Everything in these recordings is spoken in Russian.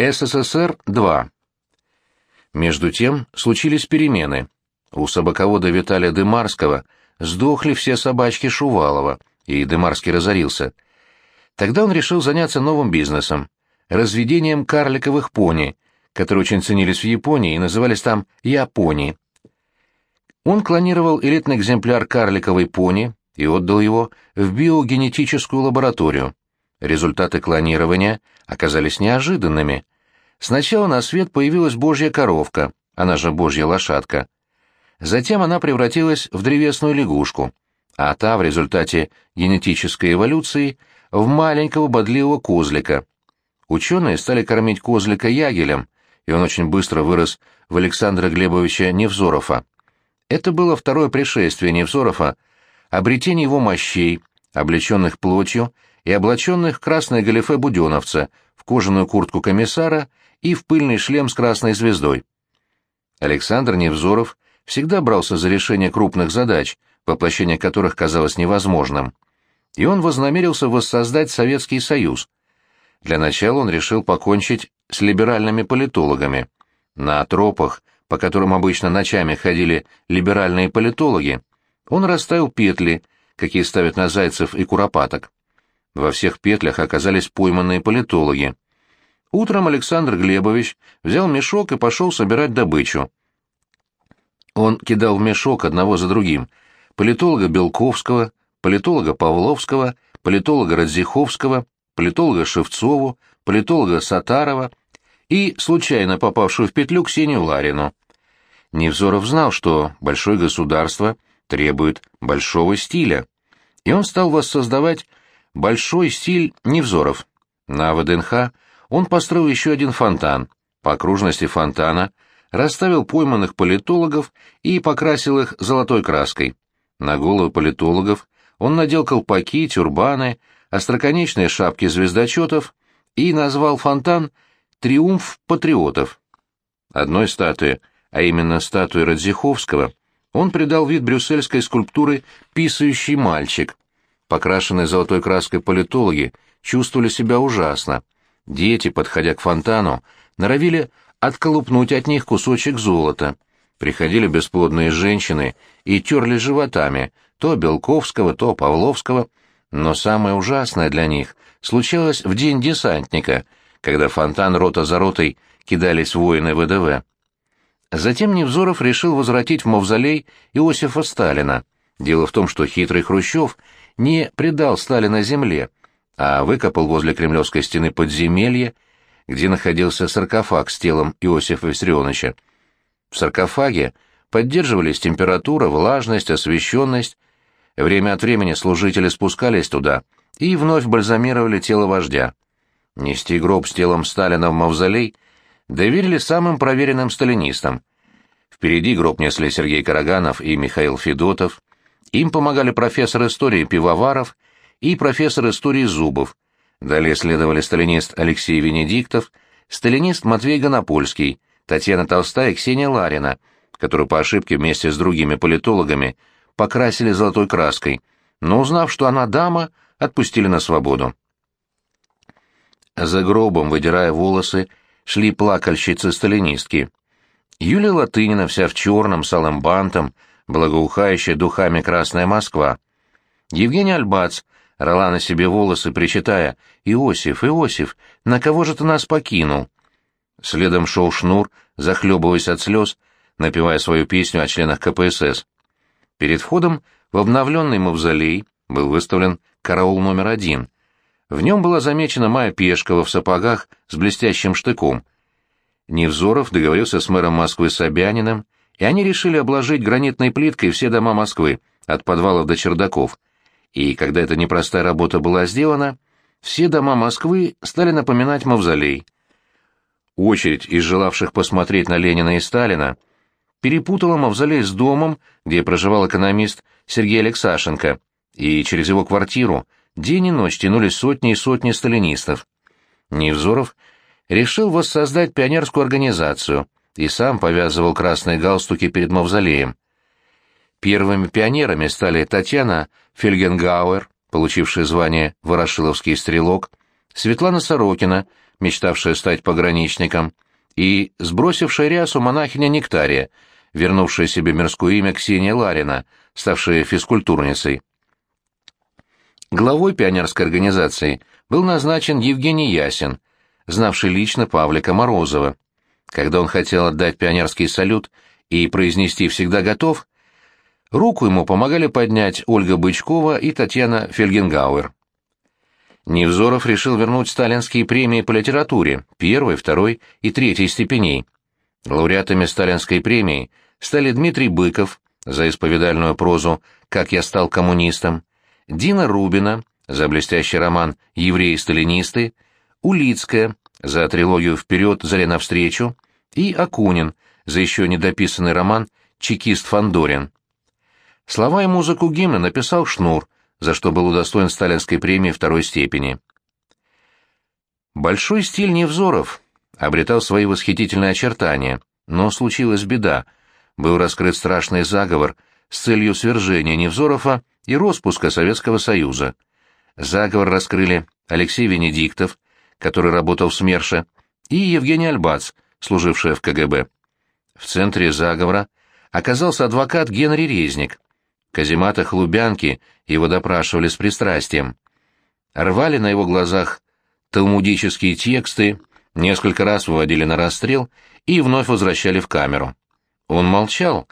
СССР – 2. Между тем случились перемены. У собаковода Виталия Дымарского сдохли все собачки Шувалова, и Дымарский разорился. Тогда он решил заняться новым бизнесом – разведением карликовых пони, которые очень ценились в Японии и назывались там «япони». Он клонировал элитный экземпляр карликовой пони и отдал его в биогенетическую лабораторию. Результаты клонирования оказались неожиданными. Сначала на свет появилась божья коровка, она же божья лошадка. Затем она превратилась в древесную лягушку, а та в результате генетической эволюции в маленького бодливого козлика. Ученые стали кормить козлика ягелем, и он очень быстро вырос в Александра Глебовича Невзорова. Это было второе пришествие Невзорова, обретение его мощей, облеченных плотью и облаченных в красное галифе буденовца, в кожаную куртку комиссара и в пыльный шлем с красной звездой. Александр Невзоров всегда брался за решение крупных задач, воплощение которых казалось невозможным. И он вознамерился воссоздать Советский Союз. Для начала он решил покончить с либеральными политологами. На тропах, по которым обычно ночами ходили либеральные политологи, он расставил петли, какие ставят на зайцев и куропаток. Во всех петлях оказались пойманные политологи. Утром Александр Глебович взял мешок и пошел собирать добычу. Он кидал в мешок одного за другим политолога Белковского, политолога Павловского, политолога Радзиховского, политолога Шевцову, политолога Сатарова и случайно попавшую в петлю Ксению Ларину. Невзоров знал, что большое государство требует большого стиля, и он стал воссоздавать большой стиль Невзоров. На ВДНХ он построил еще один фонтан. По окружности фонтана расставил пойманных политологов и покрасил их золотой краской. На головы политологов он надел колпаки, тюрбаны, остроконечные шапки звездочетов и назвал фонтан «Триумф патриотов». Одной статуе, а именно статуе Радзиховского, он придал вид брюссельской скульптуры «Писающий мальчик». Покрашенные золотой краской политологи чувствовали себя ужасно. Дети, подходя к фонтану, норовили отколупнуть от них кусочек золота. Приходили бесплодные женщины и терли животами, то Белковского, то Павловского, но самое ужасное для них случилось в день десантника, когда фонтан рота за ротой кидались воины ВДВ. Затем Невзоров решил возвратить в мавзолей Иосифа Сталина. Дело в том, что хитрый Хрущев не предал Сталина земле, а выкопал возле Кремлевской стены подземелье, где находился саркофаг с телом Иосифа Виссарионовича. В саркофаге поддерживались температура, влажность, освещенность. Время от времени служители спускались туда и вновь бальзамировали тело вождя. Нести гроб с телом Сталина в мавзолей доверили самым проверенным сталинистам. Впереди гроб несли Сергей Караганов и Михаил Федотов. Им помогали профессор истории Пивоваров и профессор истории Зубов. Далее следовали сталинист Алексей Венедиктов, сталинист Матвей Гонопольский, Татьяна Толстая и Ксения Ларина, которую по ошибке вместе с другими политологами покрасили золотой краской, но узнав, что она дама, отпустили на свободу. За гробом, выдирая волосы, шли плакальщицы-сталинистки. Юлия Латынина вся в черном, с алым бантом, благоухающая духами Красная Москва. Евгений Альбац рвала на себе волосы, причитая «Иосиф, Иосиф, на кого же ты нас покинул?» Следом шел Шнур, захлебываясь от слез, напевая свою песню о членах КПСС. Перед входом в обновленный мавзолей был выставлен караул номер один. В нем была замечена Майя Пешкова в сапогах с блестящим штыком. Невзоров договорился с мэром Москвы Собяниным, и они решили обложить гранитной плиткой все дома Москвы, от подвалов до чердаков. И когда эта непростая работа была сделана, все дома Москвы стали напоминать мавзолей — Очередь из желавших посмотреть на Ленина и Сталина перепутала мавзолей с домом, где проживал экономист Сергей Алексашенко, и через его квартиру день и ночь тянулись сотни и сотни сталинистов. Невзоров решил воссоздать пионерскую организацию и сам повязывал красные галстуки перед мавзолеем. Первыми пионерами стали Татьяна Фельгенгауэр, получившая звание «Ворошиловский стрелок», Светлана Сорокина, мечтавшая стать пограничником, и сбросившая рясу монахиня Нектария, вернувшая себе мирское имя Ксения Ларина, ставшая физкультурницей. Главой пионерской организации был назначен Евгений Ясин, знавший лично Павлика Морозова. Когда он хотел отдать пионерский салют и произнести «всегда готов», руку ему помогали поднять Ольга Бычкова и Татьяна Фельгенгауэр. Невзоров решил вернуть сталинские премии по литературе первой, второй и третьей степеней. Лауреатами сталинской премии стали Дмитрий Быков за исповедальную прозу «Как я стал коммунистом», Дина Рубина за блестящий роман «Евреи-сталинисты», Улицкая за трилогию «Вперед, заря навстречу» и Акунин за еще недописанный роман «Чекист Фандорин». Слова и музыку гимна написал Шнур, за что был удостоен сталинской премии второй степени. Большой стиль Невзоров обретал свои восхитительные очертания, но случилась беда. Был раскрыт страшный заговор с целью свержения Невзорова и распуска Советского Союза. Заговор раскрыли Алексей Венедиктов, который работал в СМЕРШе, и Евгений Альбац, служивший в КГБ. В центре заговора оказался адвокат Генри Резник. Каземата Хлубянки его допрашивали с пристрастием. Рвали на его глазах талмудические тексты, несколько раз выводили на расстрел и вновь возвращали в камеру. Он молчал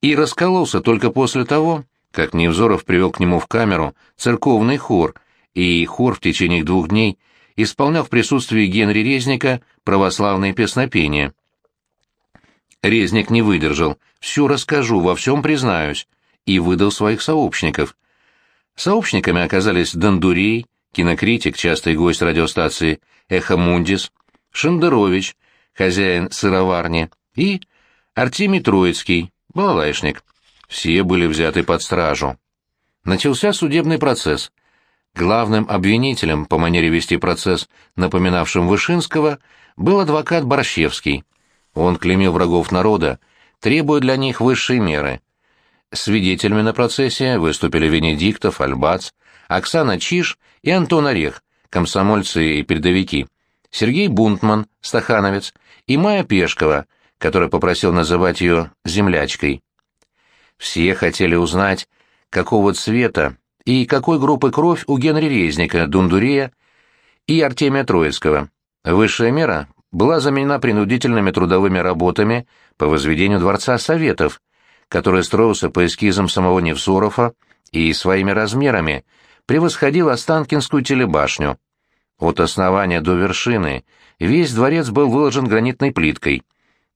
и раскололся только после того, как Невзоров привел к нему в камеру церковный хор, и хор в течение двух дней исполнял в присутствии Генри Резника православные песнопения. Резник не выдержал, все расскажу, во всем признаюсь, и выдал своих сообщников. Сообщниками оказались Дондурей, кинокритик, частый гость радиостанции «Эхо Мундис», Шендерович, хозяин сыроварни, и Артемий Троицкий, балалайшник. Все были взяты под стражу. Начался судебный процесс. Главным обвинителем по манере вести процесс, напоминавшим Вышинского, был адвокат Борщевский. Он клеймил врагов народа, требуя для них высшей меры. Свидетелями на процессе выступили Венедиктов, Альбац, Оксана Чиш и Антон Орех, комсомольцы и передовики, Сергей Бунтман, стахановец, и Майя Пешкова, который попросил называть ее «землячкой». Все хотели узнать, какого цвета и какой группы кровь у Генри Резника, Дундурея и Артемия Троицкого. Высшая мера была заменена принудительными трудовыми работами по возведению Дворца Советов, который строился по эскизам самого Невзорова и своими размерами превосходил Останкинскую телебашню. От основания до вершины весь дворец был выложен гранитной плиткой.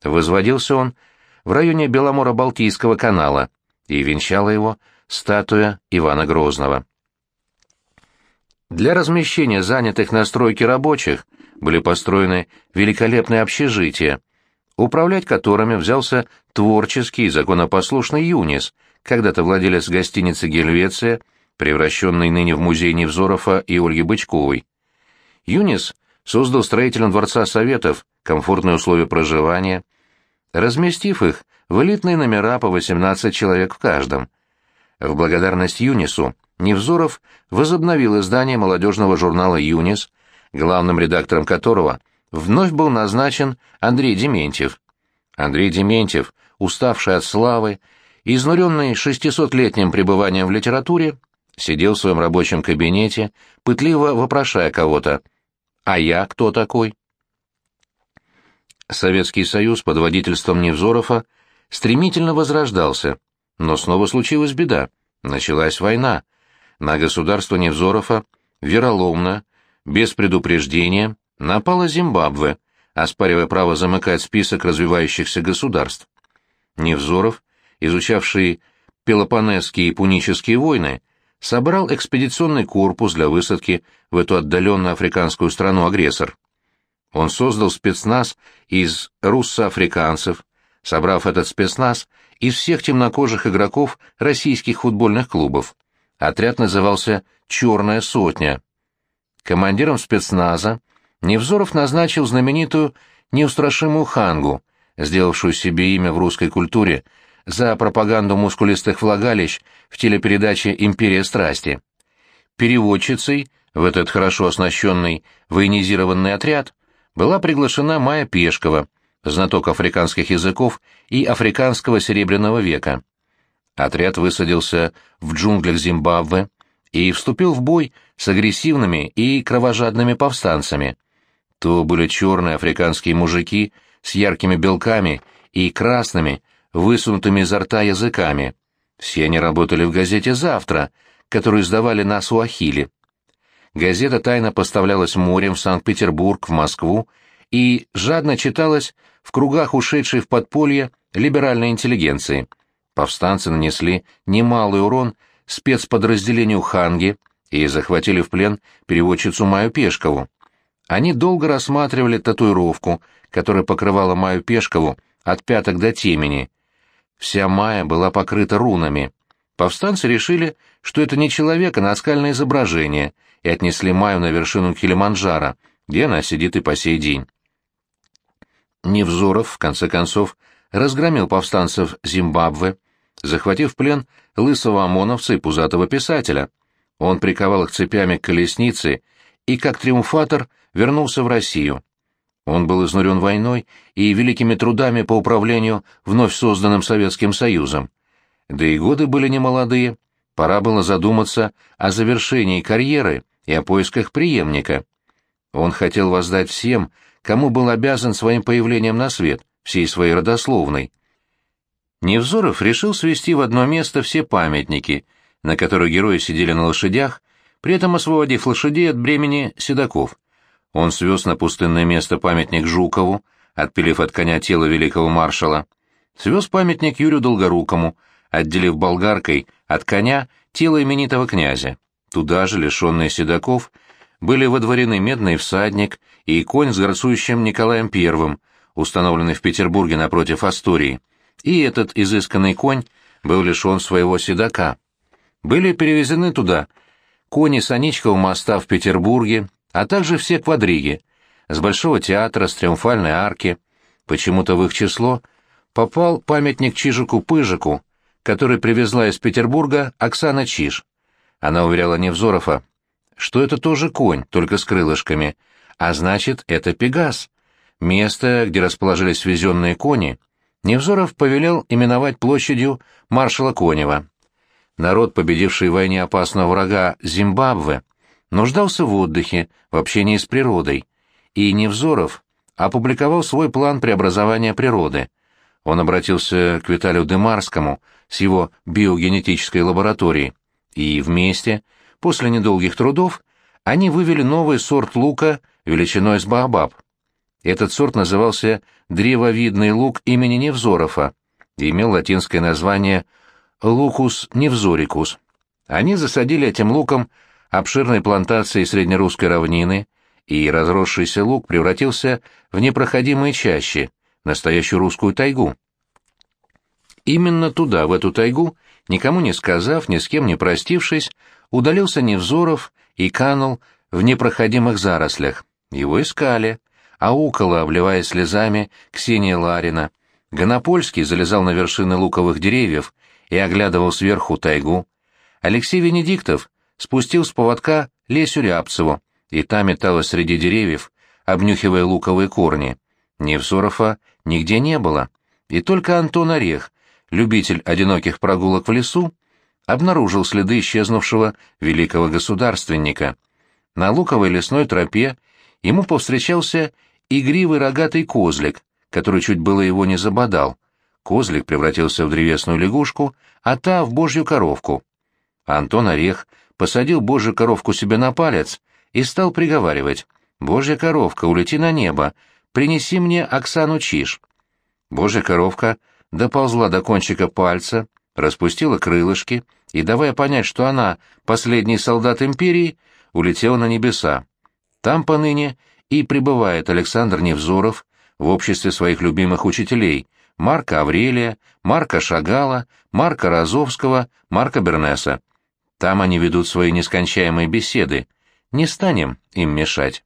Возводился он в районе Беломора-Балтийского канала, и венчала его статуя Ивана Грозного. Для размещения занятых на стройке рабочих были построены великолепные общежития, управлять которыми взялся творческий законопослушный Юнис, когда-то владелец гостиницы «Гельвеция», превращенный ныне в музей Невзорова и Ольги Бычковой. Юнис создал строителям Дворца Советов комфортные условия проживания, разместив их в элитные номера по 18 человек в каждом. В благодарность Юнису Невзоров возобновил издание молодежного журнала «Юнис», главным редактором которого вновь был назначен Андрей Дементьев. Андрей Дементьев, уставший от славы, изнуренный шестисотлетним пребыванием в литературе, сидел в своем рабочем кабинете, пытливо вопрошая кого-то «А я кто такой?» Советский Союз под водительством Невзорова стремительно возрождался, но снова случилась беда. Началась война. На государство Невзорова вероломно, без предупреждения, напала Зимбабве, оспаривая право замыкать список развивающихся государств. Невзоров, изучавший Пелопонесские и Пунические войны, собрал экспедиционный корпус для высадки в эту отдаленную африканскую страну-агрессор. Он создал спецназ из руссо-африканцев, собрав этот спецназ из всех темнокожих игроков российских футбольных клубов. Отряд назывался «Черная сотня». Командиром спецназа Невзоров назначил знаменитую неустрашимую Хангу, сделавшую себе имя в русской культуре за пропаганду мускулистых влагалищ в телепередаче «Империя страсти». Переводчицей в этот хорошо оснащенный военизированный отряд была приглашена Майя Пешкова, знаток африканских языков и африканского серебряного века. Отряд высадился в джунглях Зимбабве и вступил в бой с агрессивными и кровожадными повстанцами. То были черные африканские мужики с яркими белками и красными, высунутыми изо рта языками. Все они работали в газете «Завтра», которую издавали на Суахили. Газета тайно поставлялась морем в Санкт-Петербург, в Москву и жадно читалась в кругах ушедшей в подполье либеральной интеллигенции. Повстанцы нанесли немалый урон спецподразделению Ханги и захватили в плен переводчицу Маю Пешкову. Они долго рассматривали татуировку, которая покрывала Маю Пешкову от пяток до темени. Вся Майя была покрыта рунами. Повстанцы решили, что это не человек, а наскальное изображение, и отнесли Майю на вершину Килиманджаро, где она сидит и по сей день. Невзоров, в конце концов, разгромил повстанцев Зимбабве, захватив в плен лысого ОМОНовца и пузатого писателя. Он приковал их цепями к колеснице и, как триумфатор, вернулся в Россию. Он был изнурен войной и великими трудами по управлению вновь созданным Советским Союзом. Да и годы были немолодые, пора было задуматься о завершении карьеры и о поисках преемника. Он хотел воздать всем, кому был обязан своим появлением на свет, всей своей родословной. Невзоров решил свести в одно место все памятники, на которых герои сидели на лошадях, при этом освободив лошадей от бремени седаков. Он свез на пустынное место памятник Жукову, отпилив от коня тело великого маршала. Свез памятник Юрию Долгорукому, отделив болгаркой от коня тело именитого князя. Туда же, лишенные седаков, были водворены медный всадник и конь с горцующим Николаем I, установленный в Петербурге напротив Астории. И этот изысканный конь был лишен своего седока. Были перевезены туда кони Саничкова моста в Петербурге, а также все квадриги, с Большого театра, с Триумфальной арки. Почему-то в их число попал памятник Чижику-Пыжику, который привезла из Петербурга Оксана Чиж. Она уверяла Невзорова, что это тоже конь, только с крылышками, а значит, это Пегас. Место, где расположились свезенные кони, Невзоров повелел именовать площадью маршала Конева. Народ, победивший в войне опасного врага Зимбабве, нуждался в отдыхе, в общении с природой, и Невзоров опубликовал свой план преобразования природы. Он обратился к Виталию Демарскому с его биогенетической лабораторией, и вместе, после недолгих трудов, они вывели новый сорт лука величиной с баобаб. Этот сорт назывался древовидный лук имени Невзорова и имел латинское название лукус невзорикус. Они засадили этим луком обширные плантации среднерусской равнины, и разросшийся лук превратился в непроходимые чащи, настоящую русскую тайгу. Именно туда, в эту тайгу, никому не сказав, ни с кем не простившись, удалился Невзоров и канул в непроходимых зарослях. Его искали, а около, обливаясь слезами, Ксения Ларина. Гонопольский залезал на вершины луковых деревьев и оглядывал сверху тайгу. Алексей Венедиктов спустил с поводка Лесю Рябцеву, и та металась среди деревьев, обнюхивая луковые корни. Невзорова нигде не было, и только Антон Орех, любитель одиноких прогулок в лесу, обнаружил следы исчезнувшего великого государственника. На луковой лесной тропе ему повстречался игривый рогатый козлик, который чуть было его не забодал. Козлик превратился в древесную лягушку, а та — в божью коровку. Антон Орех посадил божью коровку себе на палец и стал приговаривать «Божья коровка, улети на небо, принеси мне Оксану Чиж». Божья коровка доползла до кончика пальца, распустила крылышки и, давая понять, что она последний солдат империи, улетела на небеса. Там поныне и пребывает Александр Невзоров в обществе своих любимых учителей Марка Аврелия, Марка Шагала, Марка Розовского, Марка Бернеса. Там они ведут свои нескончаемые беседы. Не станем им мешать.